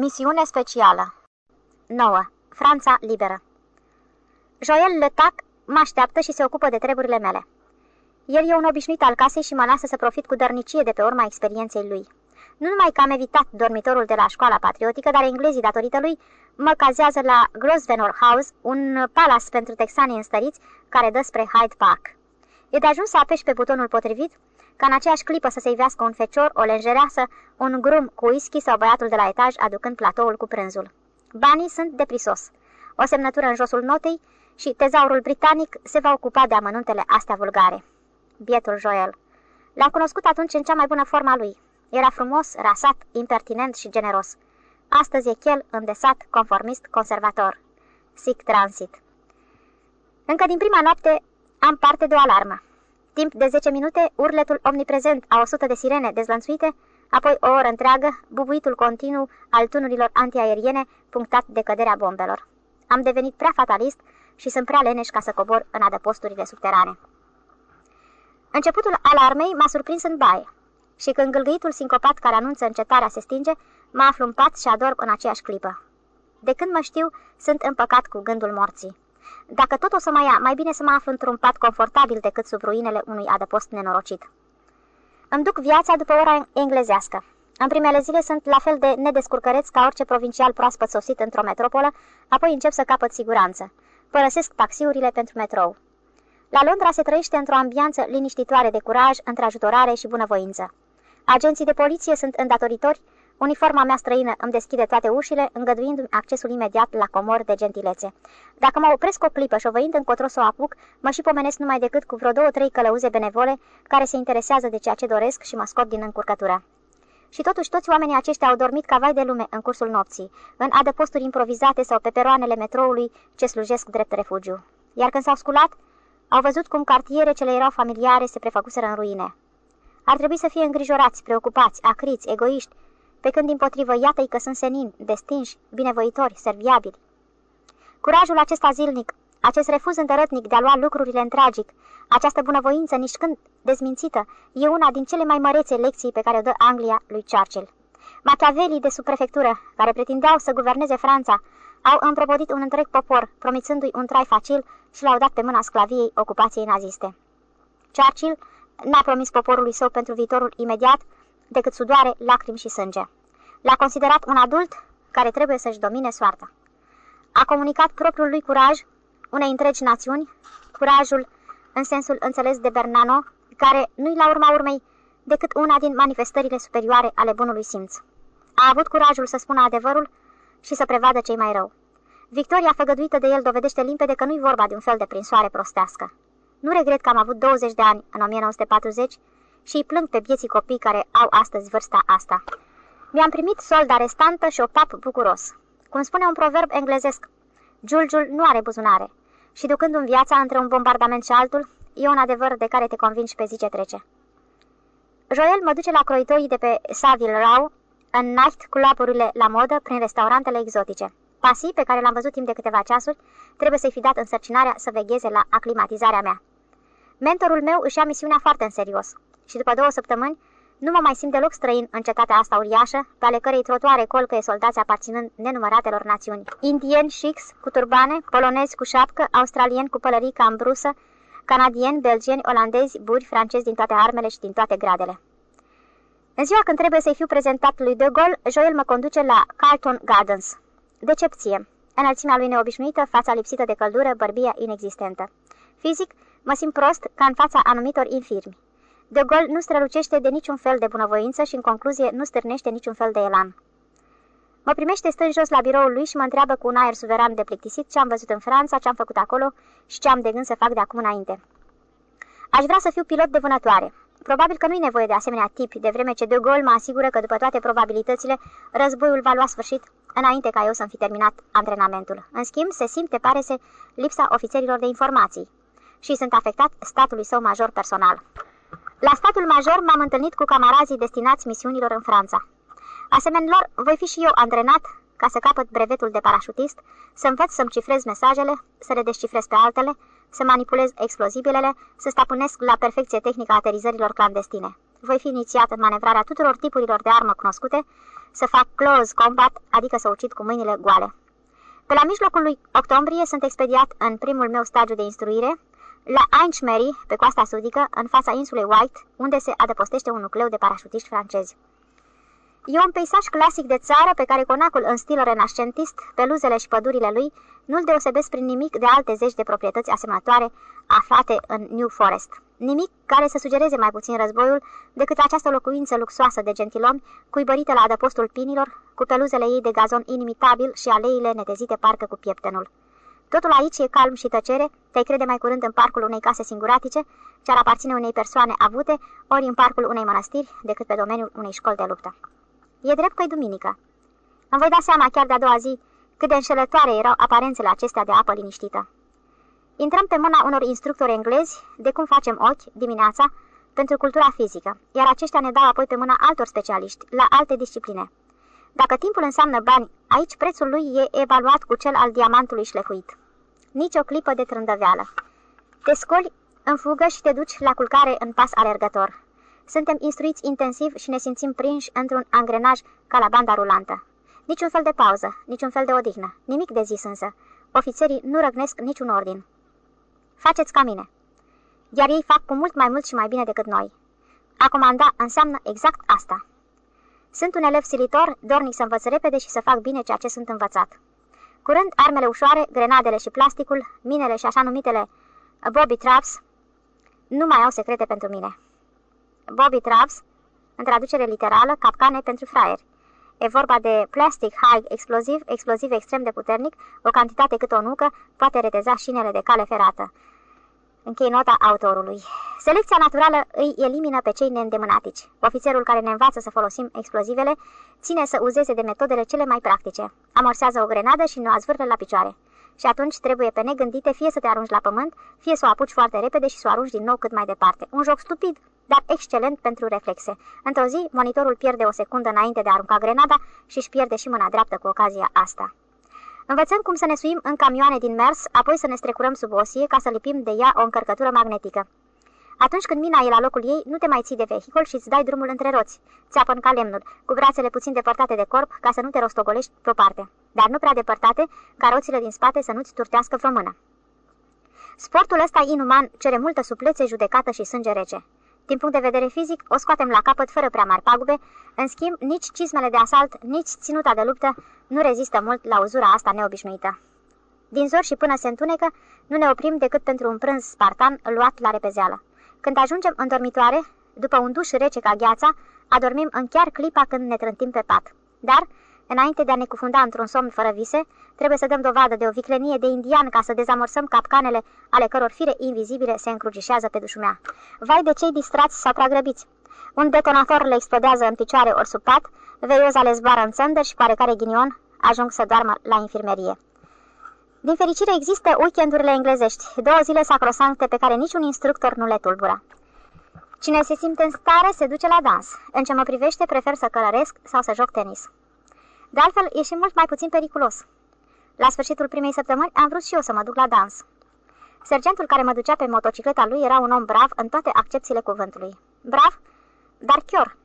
Misiune specială 9. Franța liberă Joel Letac mă așteaptă și se ocupă de treburile mele. El e un obișnuit al casei și mă lasă să profit cu dărnicie de pe urma experienței lui. Nu numai că am evitat dormitorul de la școala patriotică, dar englezii, datorită lui, mă cazează la Grosvenor House, un palas pentru texani înstăriți care dă spre Hyde Park. E de ajuns să apeși pe butonul potrivit ca în aceeași clipă să se ivească un fecior, o lenjereasă, un grum cu whisky sau băiatul de la etaj aducând platoul cu prânzul. Banii sunt de prisos. O semnătură în josul notei și tezaurul britanic se va ocupa de amănuntele astea vulgare. Bietul Joel. L-am cunoscut atunci în cea mai bună forma lui. Era frumos, rasat, impertinent și generos. Astăzi e chel, îndesat, conformist, conservator. Sic transit. Încă din prima noapte am parte de o alarmă. Timp de 10 minute, urletul omniprezent a 100 de sirene dezlănțuite, apoi o oră întreagă, bubuitul continuu al tunurilor antiaeriene punctat de căderea bombelor. Am devenit prea fatalist și sunt prea leneș ca să cobor în adăposturile subterane. Începutul alarmei m-a surprins în baie și când gâlgâitul sincopat care anunță încetarea se stinge, mă aflu în pat și adorm în aceeași clipă. De când mă știu, sunt împăcat cu gândul morții. Dacă tot o să mă ia, mai bine să mă aflu într-un pat confortabil decât sub ruinele unui adăpost nenorocit. Îmi duc viața după ora englezească. În primele zile sunt la fel de nedescurcăreț ca orice provincial proaspăt sosit într-o metropolă, apoi încep să capăt siguranță. Părăsesc taxiurile pentru metrou. La Londra se trăiește într-o ambianță liniștitoare de curaj, întrajutorare și bunăvoință. Agenții de poliție sunt îndatoritori, uniforma mea străină îmi deschide toate ușile, îngăduindu-mi accesul imediat la comor de gentilețe. Dacă mă opresc o clipă șovăind încotro să o apuc, mă și pomenesc numai decât cu vreo două-trei călăuze benevole care se interesează de ceea ce doresc și mă scot din încurcătură. Și totuși toți oamenii aceștia au dormit ca vai de lume în cursul nopții, în adăposturi improvizate sau pe peroanele metroului ce slujesc drept refugiu. Iar când s-au sculat, au văzut cum cartiere ce le erau familiare se prefăcuseră în ruine. Ar trebui să fie îngrijorați, preocupați, acriți, egoiști, pe când, din potrivă, iată-i că sunt senini, destinși, binevoitori, serviabili. Curajul acesta zilnic, acest refuz îndărătnic de a lua lucrurile în tragic, această bunăvoință nici când dezmințită, e una din cele mai mărețe lecții pe care o dă Anglia lui Churchill. Machiavelii de sub prefectură, care pretindeau să guverneze Franța, au împrobodit un întreg popor, promițându-i un trai facil și l-au dat pe mâna sclaviei ocupației naziste. Churchill n-a promis poporului său pentru viitorul imediat decât sudoare, lacrimi și sânge. L-a considerat un adult care trebuie să-și domine soarta. A comunicat propriul lui curaj unei întregi națiuni, curajul în sensul înțeles de Bernano, care nu-i la urma urmei decât una din manifestările superioare ale bunului simț. A avut curajul să spună adevărul și să prevadă cei mai rău. Victoria făgăduită de el dovedește limpede că nu-i vorba de un fel de prinsoare prostească. Nu regret că am avut 20 de ani în 1940 și îi plâng pe vieții copii care au astăzi vârsta asta. Mi-am primit solda restantă și o pap bucuros. Cum spune un proverb englezesc, Giulgiul nu are buzunare și ducând în viața între un bombardament și altul, e un adevăr de care te convingi pe zi ce trece. Joel mă duce la croitorii de pe Savile Row, în nacht cu lapurile la modă prin restaurantele exotice. Pasi, pe care l-am văzut timp de câteva ceasuri, trebuie să-i fi dat însărcinarea să vegheze la aclimatizarea mea. Mentorul meu își ia misiunea foarte în serios și după două săptămâni nu mă mai simt deloc străin în cetatea asta uriașă, pe ale cărei trotuare colcăie soldați aparținând nenumăratelor națiuni. Indieni chics cu turbane, polonezi cu șapcă, australieni cu pălării ca brusă, canadieni, belgieni, olandezi, buri, francezi din toate armele și din toate gradele. În ziua când trebuie să-i fiu prezentat lui De Gaulle, Joel mă conduce la Carlton Gardens. Decepție. Înălțimea lui neobișnuită, fața lipsită de căldură, bărbia inexistentă. Fizic, mă simt prost ca în fața anumitor infirmi. De Gaulle nu strălucește de niciun fel de bunăvoință și, în concluzie, nu stârnește niciun fel de elan. Mă primește stând jos la biroul lui și mă întreabă cu un aer suveran de plictisit ce am văzut în Franța, ce am făcut acolo și ce am de gând să fac de acum înainte. Aș vrea să fiu pilot de vânătoare. Probabil că nu-i nevoie de asemenea tip, de vreme ce De Gaulle mă asigură că după toate probabilitățile, războiul va lua sfârșit înainte ca eu să-mi fi terminat antrenamentul. În schimb, se simte, pare se, lipsa ofițerilor de informații și sunt afectat statului său major personal. La statul major m-am întâlnit cu camarazii destinați misiunilor în Franța. Asemenilor, voi fi și eu antrenat ca să capăt brevetul de parașutist, să învăț să-mi cifrez mesajele, să le descifrez pe altele, să manipulez explozibilele, să stăpânesc la perfecție tehnica aterizărilor clandestine. Voi fi inițiat în manevrarea tuturor tipurilor de armă cunoscute, să fac close combat, adică să ucid cu mâinile goale. Pe la mijlocul lui octombrie sunt expediat în primul meu stagiu de instruire, la Ainchmeri, pe coasta sudică, în fața insulei White, unde se adăpostește un nucleu de parașutiști francezi. E un peisaj clasic de țară pe care conacul în stil renascentist, peluzele și pădurile lui, nu-l deosebesc prin nimic de alte zeci de proprietăți asemănătoare aflate în New Forest. Nimic care să sugereze mai puțin războiul decât această locuință luxoasă de gentilomi, cuibărită la adăpostul pinilor, cu peluzele ei de gazon inimitabil și aleile netezite parcă cu pieptenul. Totul aici e calm și tăcere, te crede mai curând în parcul unei case singuratice, ce ar aparține unei persoane avute, ori în parcul unei mănăstiri, decât pe domeniul unei școli de luptă. E drept că e duminică. Îmi voi da seama chiar de-a doua zi cât de înșelătoare erau aparențele acestea de apă liniștită. Intrăm pe mâna unor instructori englezi de cum facem ochi dimineața pentru cultura fizică, iar aceștia ne dau apoi pe mâna altor specialiști, la alte discipline. Dacă timpul înseamnă bani, aici prețul lui e evaluat cu cel al diamantului șlefuit. Nici o clipă de trândăveală. Te scoli în fugă și te duci la culcare în pas alergător. Suntem instruiți intensiv și ne simțim prinși într-un angrenaj ca la banda rulantă. Niciun fel de pauză, niciun fel de odihnă, nimic de zis însă. Ofițerii nu răgnesc niciun ordin. Faceți ca mine. Iar ei fac cu mult mai mult și mai bine decât noi. A comanda înseamnă exact asta. Sunt un elev silitor, dornic să învăț repede și să fac bine ceea ce sunt învățat. Curând, armele ușoare, grenadele și plasticul, minele și așa numitele Bobby Traps nu mai au secrete pentru mine. Bobby Traps, în traducere literală, capcane pentru fraieri. E vorba de plastic high exploziv, exploziv extrem de puternic, o cantitate cât o nucă poate reteza șinele de cale ferată. Închei nota autorului. Selecția naturală îi elimină pe cei neîndemânatici. Ofițerul care ne învață să folosim explozivele ține să uzeze de metodele cele mai practice. Amorsează o grenadă și nu azvârle la picioare. Și atunci trebuie pe negândite fie să te arunci la pământ, fie să o apuci foarte repede și să o arunci din nou cât mai departe. Un joc stupid, dar excelent pentru reflexe. Într-o zi, monitorul pierde o secundă înainte de a arunca grenada și își pierde și mâna dreaptă cu ocazia asta. Învățăm cum să ne suim în camioane din mers, apoi să ne strecurăm sub osie ca să lipim de ea o încărcătură magnetică. Atunci când mina e la locul ei, nu te mai ții de vehicul și îți dai drumul între roți. Țeapă în ca lemnul, cu brațele puțin depărtate de corp ca să nu te rostogolești pe o parte, dar nu prea depărtate ca roțile din spate să nu-ți turtească vreo mână. Sportul ăsta inuman cere multă suplețe, judecată și sânge rece. Din punct de vedere fizic, o scoatem la capăt fără prea mari pagube, în schimb, nici cismele de asalt, nici ținuta de luptă nu rezistă mult la uzura asta neobișnuită. Din zor și până se întunecă, nu ne oprim decât pentru un prânz spartan luat la repezeală. Când ajungem în dormitoare, după un duș rece ca gheața, adormim în chiar clipa când ne trântim pe pat. Dar, Înainte de a ne cufunda într-un somn fără vise, trebuie să dăm dovadă de o viclenie de indian ca să dezamorsăm capcanele ale căror fire invizibile se încrucișează pe dușumea. Vai de cei distrați sau prea grăbiți! Un detonator le explodează în picioare ori sub pat, veioza le zboară în țăndări și pare care ghinion ajung să doarmă la infirmerie. Din fericire există weekendurile englezești, două zile sacrosancte pe care niciun instructor nu le tulbură. Cine se simte în stare se duce la dans. În ce mă privește, prefer să călăresc sau să joc tenis. De altfel, e și mult mai puțin periculos. La sfârșitul primei săptămâni am vrut și eu să mă duc la dans. Sergentul care mă ducea pe motocicleta lui era un om brav în toate accepțiile cuvântului. Brav, dar chior.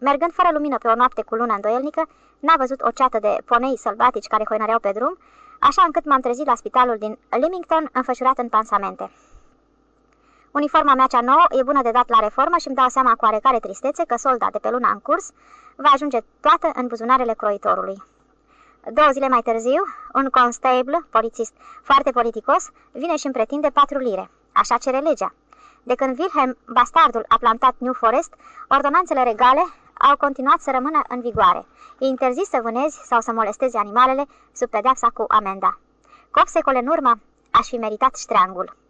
Mergând fără lumină pe o noapte cu luna îndoielnică, n-a văzut o ceată de ponei sălbatici care hoinăreau pe drum, așa încât m-am trezit la spitalul din Leamington înfășurat în pansamente. Uniforma mea cea nouă e bună de dat la reformă și îmi dau seama cu oarecare tristețe că solda de pe luna în curs va ajunge toată în buzunarele croitorului. Două zile mai târziu, un constable, polițist foarte politicos, vine și îmi pretinde patru lire. Așa cere legea. De când Wilhelm Bastardul a plantat New Forest, ordonanțele regale au continuat să rămână în vigoare. E interzis să vânezi sau să molestezi animalele sub pedeapsa cu amenda. Cop secole în urmă, aș fi meritat ștreangul.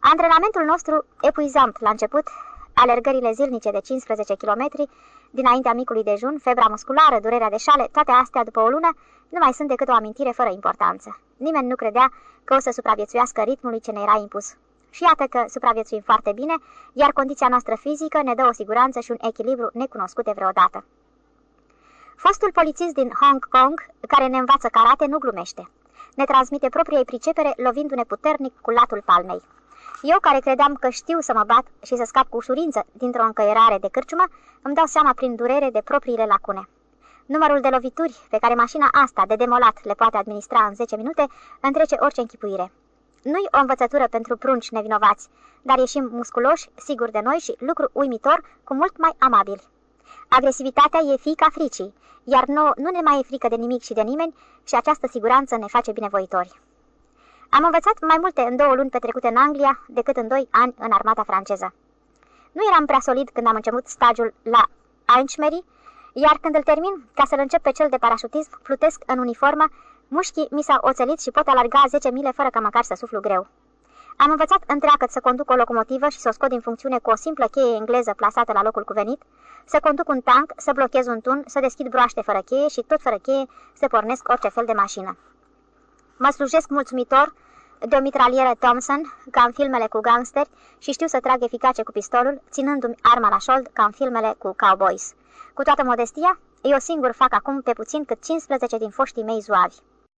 Antrenamentul nostru epuizant la început, alergările zilnice de 15 km, dinaintea micului dejun, febra musculară, durerea de șale, toate astea după o lună, nu mai sunt decât o amintire fără importanță. Nimeni nu credea că o să supraviețuiască ritmului ce ne era impus. Și iată că supraviețuim foarte bine, iar condiția noastră fizică ne dă o siguranță și un echilibru necunoscute vreodată. Fostul polițist din Hong Kong, care ne învață karate, nu glumește. Ne transmite propriei pricepere, lovindu-ne puternic cu latul palmei. Eu, care credeam că știu să mă bat și să scap cu ușurință dintr-o încăierare de cârciumă, îmi dau seama prin durere de propriile lacune. Numărul de lovituri pe care mașina asta de demolat le poate administra în 10 minute întrece orice închipuire. Nu-i o învățătură pentru prunci nevinovați, dar ieșim musculoși, siguri de noi și, lucru uimitor, cu mult mai amabili. Agresivitatea e fiica fricii, iar nouă nu ne mai e frică de nimic și de nimeni și această siguranță ne face binevoitori. Am învățat mai multe în două luni petrecute în Anglia decât în doi ani în armata franceză. Nu eram prea solid când am început stagiul la Einchmery, iar când îl termin, ca să-l încep pe cel de parașutism, plutesc în uniformă, mușchii mi s-au oțelit și pot alarga 10 mile fără ca măcar să suflu greu. Am învățat întreagăt să conduc o locomotivă și să o scot din funcțiune cu o simplă cheie engleză plasată la locul cuvenit, să conduc un tank, să blochez un tun, să deschid broaște fără cheie și tot fără cheie să pornesc orice fel de mașină. Mă slujesc mulțumitor de o mitralieră Thompson, ca în filmele cu gangsteri, și știu să trag eficace cu pistolul, ținându-mi arma la șold, ca în filmele cu cowboys. Cu toată modestia, eu singur fac acum pe puțin cât 15 din foștii mei zuavi.